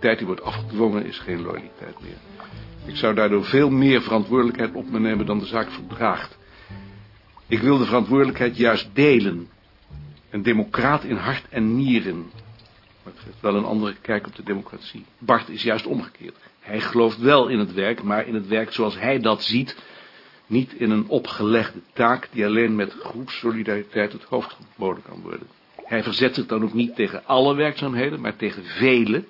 loyaliteit die wordt afgedwongen is geen loyaliteit meer. Ik zou daardoor veel meer verantwoordelijkheid op me nemen dan de zaak verdraagt. Ik wil de verantwoordelijkheid juist delen. Een democraat in hart en nieren. Maar het geeft wel een andere kijk op de democratie. Bart is juist omgekeerd. Hij gelooft wel in het werk, maar in het werk zoals hij dat ziet... niet in een opgelegde taak die alleen met groepssolidariteit het hoofd geboden kan worden. Hij verzet zich dan ook niet tegen alle werkzaamheden, maar tegen vele.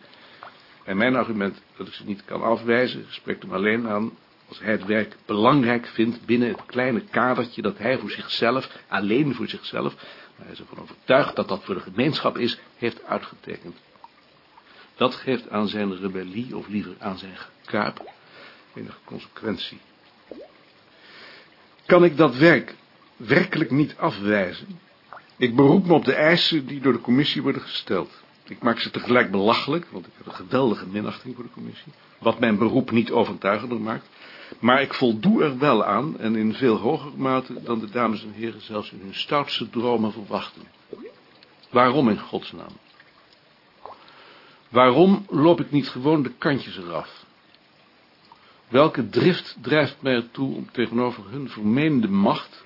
En mijn argument dat ik ze niet kan afwijzen, spreekt hem alleen aan als hij het werk belangrijk vindt binnen het kleine kadertje dat hij voor zichzelf, alleen voor zichzelf, maar hij is ervan overtuigd dat dat voor de gemeenschap is, heeft uitgetekend. Dat geeft aan zijn rebellie, of liever aan zijn gekuip, enige consequentie. Kan ik dat werk werkelijk niet afwijzen? Ik beroep me op de eisen die door de commissie worden gesteld. Ik maak ze tegelijk belachelijk, want ik heb een geweldige minachting voor de commissie. Wat mijn beroep niet overtuigender maakt. Maar ik voldoe er wel aan en in veel hoger mate dan de dames en heren zelfs in hun stoutste dromen verwachten. Waarom in godsnaam? Waarom loop ik niet gewoon de kantjes eraf? Welke drift drijft mij ertoe om tegenover hun vermeende macht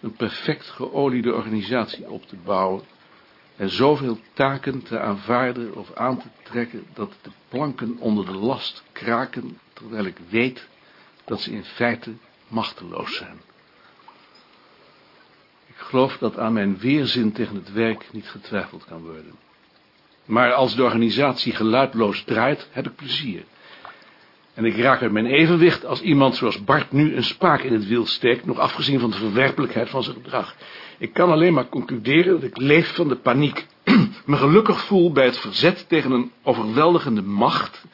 een perfect geoliede organisatie op te bouwen en zoveel taken te aanvaarden of aan te trekken dat de planken onder de last kraken, terwijl ik weet dat ze in feite machteloos zijn. Ik geloof dat aan mijn weerzin tegen het werk niet getwijfeld kan worden. Maar als de organisatie geluidloos draait, heb ik plezier. En ik raak uit mijn evenwicht als iemand zoals Bart nu een spaak in het wiel steekt, nog afgezien van de verwerpelijkheid van zijn gedrag. Ik kan alleen maar concluderen dat ik leef van de paniek. Me gelukkig voel bij het verzet tegen een overweldigende macht,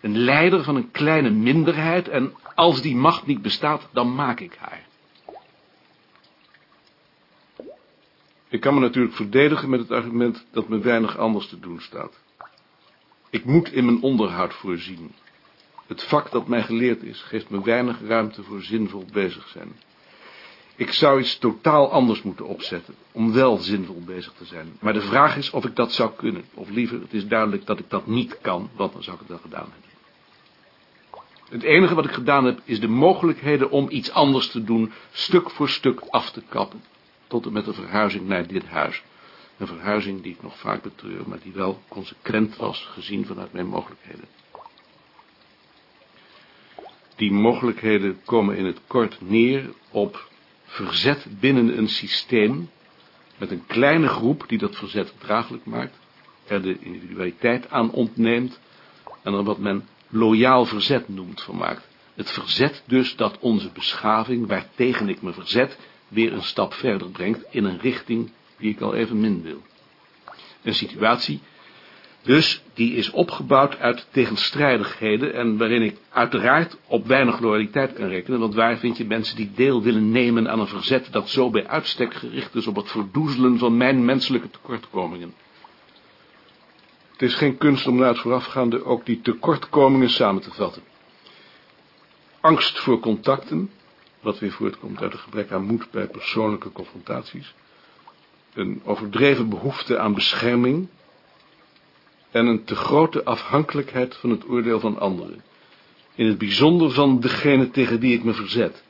een leider van een kleine minderheid, en als die macht niet bestaat, dan maak ik haar. Ik kan me natuurlijk verdedigen met het argument dat me weinig anders te doen staat. Ik moet in mijn onderhoud voorzien. Het vak dat mij geleerd is, geeft me weinig ruimte voor zinvol bezig zijn. Ik zou iets totaal anders moeten opzetten, om wel zinvol bezig te zijn. Maar de vraag is of ik dat zou kunnen, of liever, het is duidelijk dat ik dat niet kan, want dan zou ik het wel gedaan hebben. Het enige wat ik gedaan heb, is de mogelijkheden om iets anders te doen, stuk voor stuk af te kappen, tot en met de verhuizing naar dit huis. Een verhuizing die ik nog vaak betreur, maar die wel consequent was, gezien vanuit mijn mogelijkheden. Die mogelijkheden komen in het kort neer op verzet binnen een systeem met een kleine groep die dat verzet draaglijk maakt, er de individualiteit aan ontneemt en er wat men loyaal verzet noemt van maakt. Het verzet dus dat onze beschaving, waartegen ik me verzet, weer een stap verder brengt in een richting die ik al even min wil. Een situatie dus die is opgebouwd uit tegenstrijdigheden en waarin ik uiteraard op weinig loyaliteit kan rekenen, want waar vind je mensen die deel willen nemen aan een verzet dat zo bij uitstek gericht is op het verdoezelen van mijn menselijke tekortkomingen. Het is geen kunst om na het voorafgaande ook die tekortkomingen samen te vatten. Angst voor contacten, wat weer voortkomt uit een gebrek aan moed bij persoonlijke confrontaties. Een overdreven behoefte aan bescherming, en een te grote afhankelijkheid van het oordeel van anderen. In het bijzonder van degene tegen wie ik me verzet.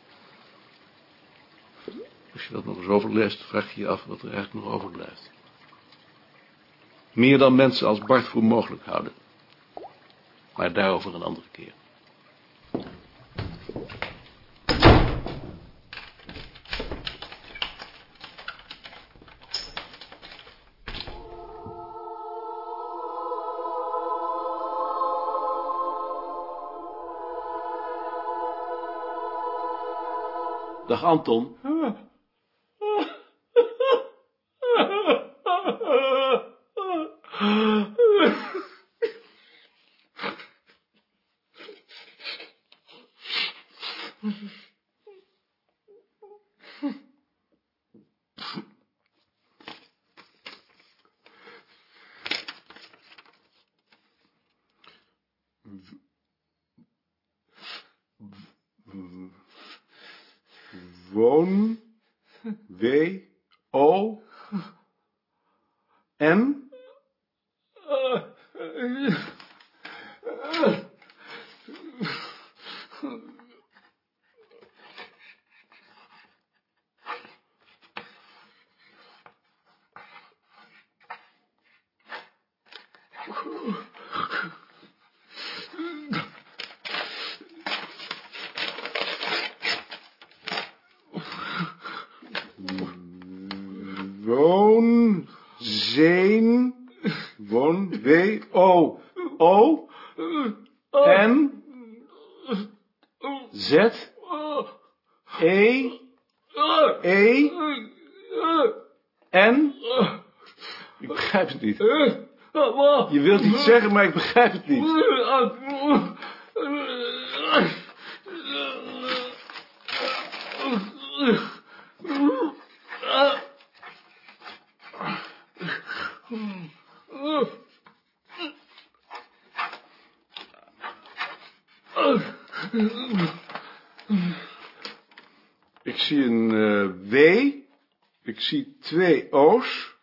Als je dat nog eens overleest, vraag je je af wat er eigenlijk nog overblijft. Meer dan mensen als Bart voor mogelijk houden. Maar daarover een andere keer. Anton. Woon, W, O, N. Woon, zeen, woon, w, o, o, n, z, e, e, n. Ik begrijp het niet. Je wilt iets zeggen, maar ik begrijp het niet. Ik zie een eh, W. Ik zie twee O's.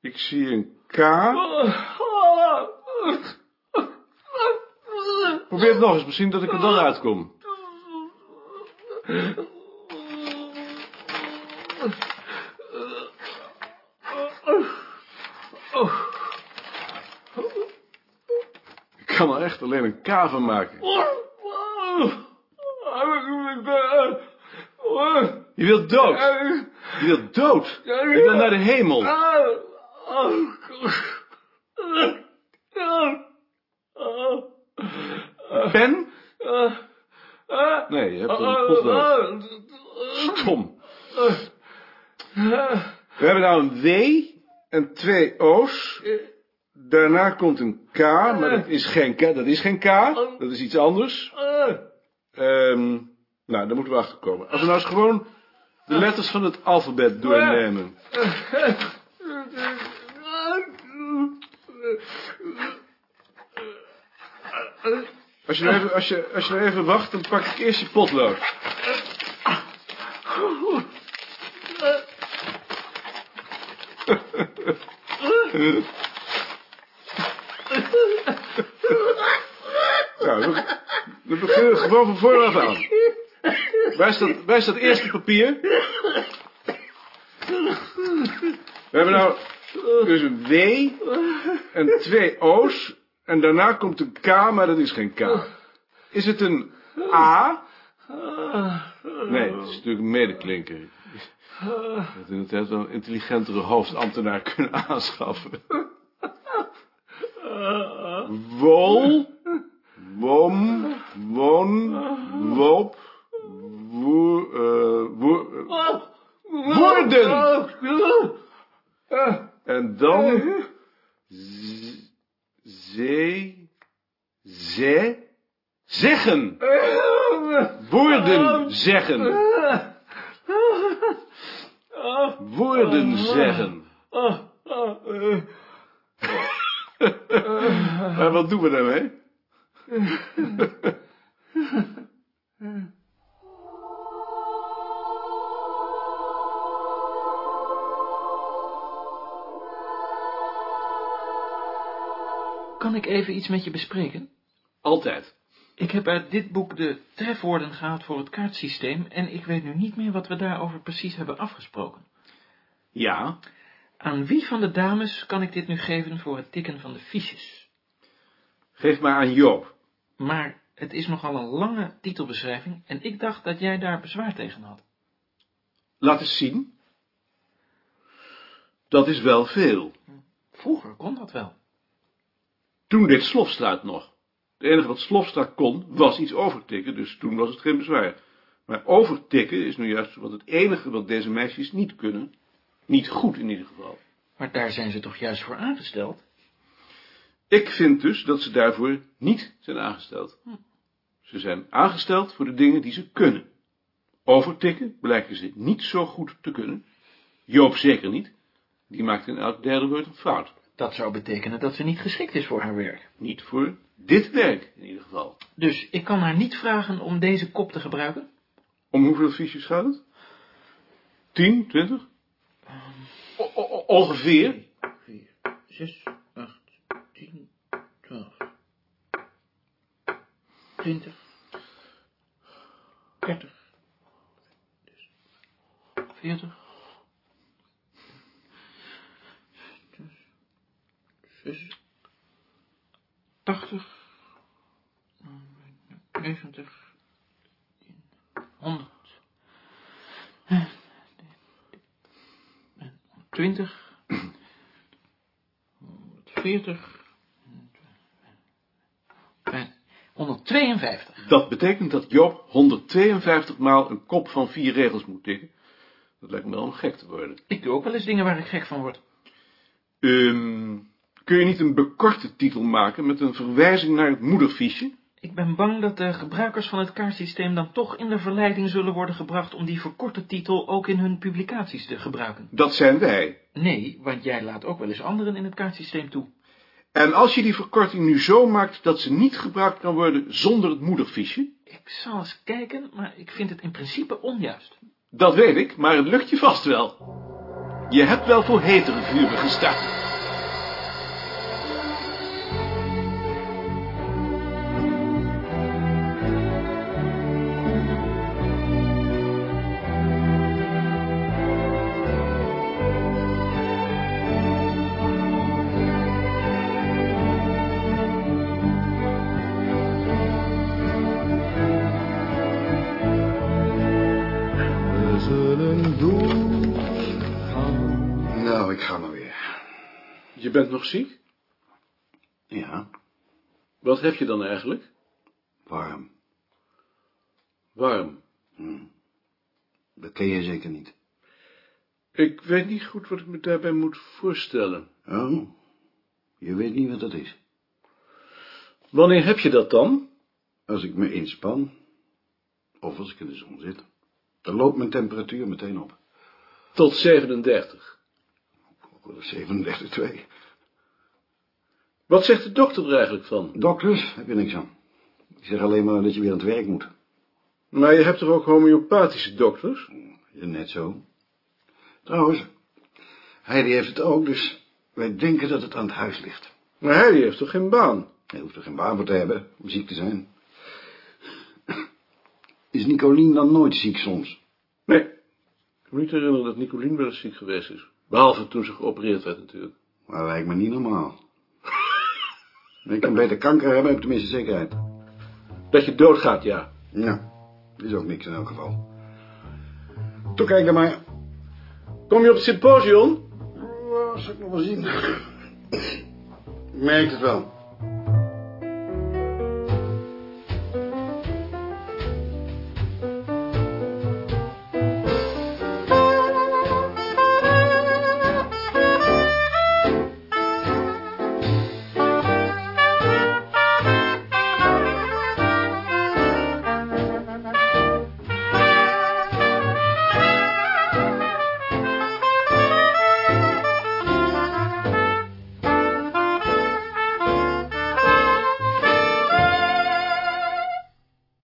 Ik zie een K. Probeer het nog eens, misschien dat ik er dan uitkom. Ik kan er echt alleen een K van maken. Je wilt dood. Je wilt dood. Je wil naar de hemel. Pen? Nee, je hebt een potlood. Stom. We hebben nou een W en twee O's. Daarna komt een K, maar dat is geen K. Dat is geen K. Dat is iets anders. Ehm, nou, daar moeten we achter komen. Als we nou eens gewoon de letters van het alfabet doornemen. Als je, nou even, als, je, als je nou even wacht, dan pak ik eerst je potlood. Nou, we, we beginnen gewoon van vooraf aan. Waar is dat, waar is dat eerste papier? We hebben nou dus een W en twee O's. En daarna komt een K, maar dat is geen K. Is het een A? Nee, het is natuurlijk een medeklinker. Je had inderdaad wel een intelligentere hoofdambtenaar kunnen aanschaffen. Wol, Woorden zeggen. Woorden zeggen. Maar wat doen we daarmee? Kan ik even iets met je bespreken? Altijd. Ik heb uit dit boek de trefwoorden gehaald voor het kaartsysteem en ik weet nu niet meer wat we daarover precies hebben afgesproken. Ja, Aan wie van de dames kan ik dit nu geven voor het tikken van de fiches? geef maar aan Joop. Maar het is nogal een lange titelbeschrijving en ik dacht dat jij daar bezwaar tegen had. Laat eens zien. Dat is wel veel. Vroeger kon dat wel. Toen deed Slofstraat nog. Het enige wat Slofstraat kon, was iets overtikken, dus toen was het geen bezwaar. Maar overtikken is nu juist wat het enige wat deze meisjes niet kunnen. Niet goed in ieder geval. Maar daar zijn ze toch juist voor aangesteld? Ik vind dus dat ze daarvoor niet zijn aangesteld. Ze zijn aangesteld voor de dingen die ze kunnen. Overtikken blijken ze niet zo goed te kunnen. Joop zeker niet. Die maakt in elk derde woord een fout. Dat zou betekenen dat ze niet geschikt is voor haar werk. Niet voor dit werk in ieder geval. Dus ik kan haar niet vragen om deze kop te gebruiken? Om hoeveel fiches gaat het? Tien, twintig? O- o- o- ongeveer. 4, 6, 8, 10, 12. 20, 30, 40, 20, 140, 152. Dat betekent dat Joop 152 maal een kop van vier regels moet tikken. Dat lijkt me wel om gek te worden. Ik doe ook wel eens dingen waar ik gek van word. Ehm, kun je niet een bekorte titel maken met een verwijzing naar het moederfiche? Ik ben bang dat de gebruikers van het kaartsysteem dan toch in de verleiding zullen worden gebracht om die verkorte titel ook in hun publicaties te gebruiken. Dat zijn wij. Nee, want jij laat ook wel eens anderen in het kaartsysteem toe. En als je die verkorting nu zo maakt dat ze niet gebruikt kan worden zonder het moederfiche? Ik zal eens kijken, maar ik vind het in principe onjuist. Dat weet ik, maar het lukt je vast wel. Je hebt wel voor hetere vuren gestaan. Bent nog ziek? Ja, Wat heb je dan eigenlijk? warm. Warm. Dat ken je zeker niet. Ik weet niet goed wat ik me daarbij moet voorstellen. Oh, je weet niet wat dat is. Wanneer heb je dat dan? Als ik me inspan, of als ik in de zon zit, dan loopt mijn temperatuur meteen op. Tot 37. 37,2. Wat zegt de dokter er eigenlijk van? Dokters, heb je niks aan. Ik zeg alleen maar dat je weer aan het werk moet. Maar je hebt toch ook homeopathische dokters? Ja, net zo. Trouwens, Heidi heeft het ook, dus wij denken dat het aan het huis ligt. Maar hij die heeft toch geen baan? Hij hoeft er geen baan voor te hebben om ziek te zijn. Is Nicolien dan nooit ziek soms? Nee. Ik kan me niet herinneren dat Nicolien wel eens ziek geweest is. Behalve toen ze geopereerd werd natuurlijk. Maar lijkt me niet normaal. Ik kan beter kanker hebben, heb tenminste zekerheid. Dat je doodgaat, ja. Ja, is ook niks in elk geval. Toen kijken maar. Kom je op het symposium? Oh, zal ik nog wel zien. Ik merk het wel.